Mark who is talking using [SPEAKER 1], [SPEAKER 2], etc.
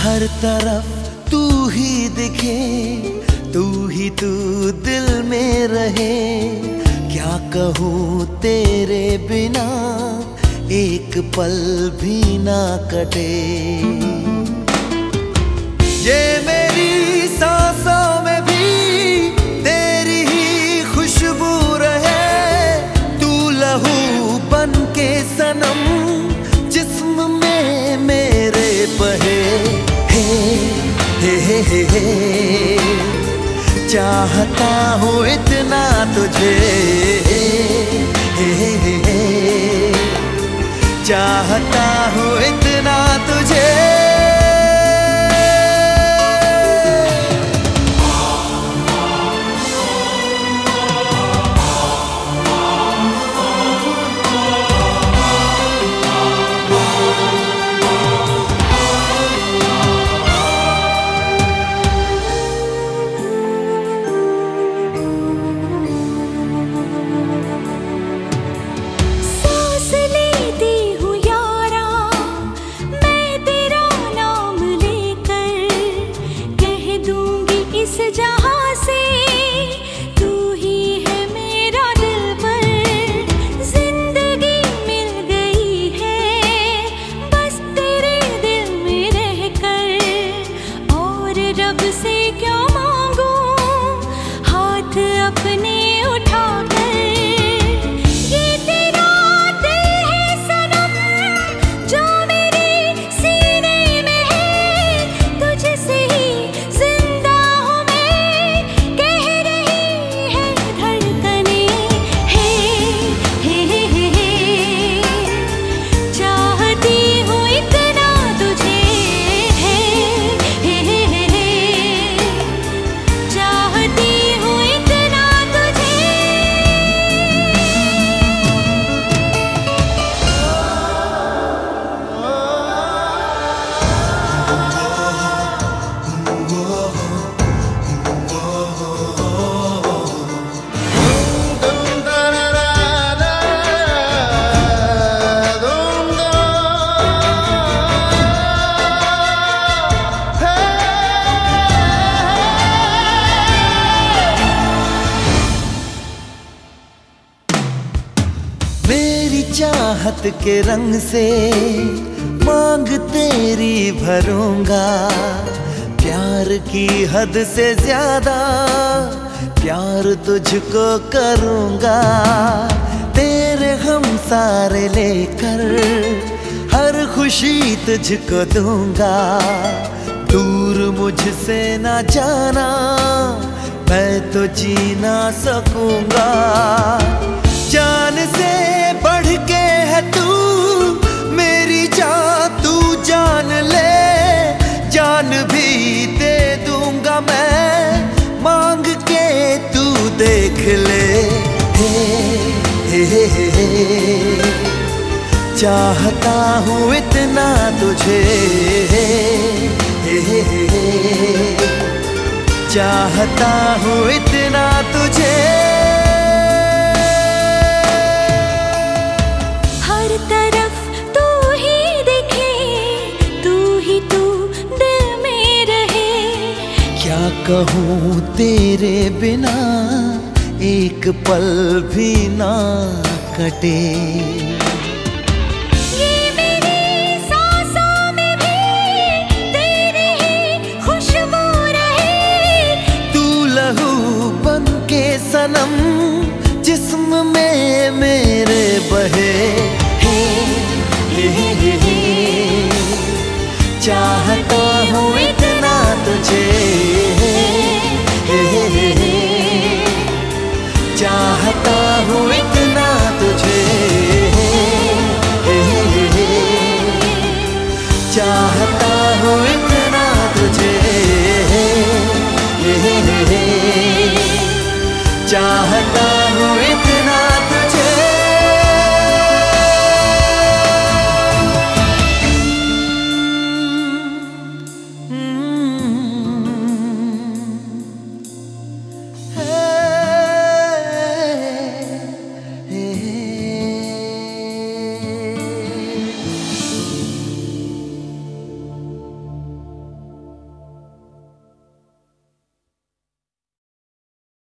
[SPEAKER 1] हर तरफ़ तू ही दिखे, तू ही तू दिल में रहे। क्या कहूँ तेरे बिना एक पल भी ना कटे। ये मेरी सांसों में भी चाहता हूँ इतना तुझे। चाहता हूँ इतना तुझे।
[SPEAKER 2] मेरी चाहत
[SPEAKER 1] के रंग से मांग तेरी भरूँगा। प्यार की हद से ज़्यादा प्यार तुझको करूँगा। तेरे हम सारे लेकर हर खुशी तुझको दूँगा। दूर मुझसे ना जाना, मैं तो जीना सकूँगा। जान से बढ़ के है तू। मेरी जान तू जान ले। जान भी दे दूँगा मैं। मांग के तू देख ले। हे हे हे हे, हे। चाहता हूँ इतना तुझे। हे हे हे, हे चाहता हूँ इतना तुझे। कहूँ तेरे बिना एक पल भी ना कटे।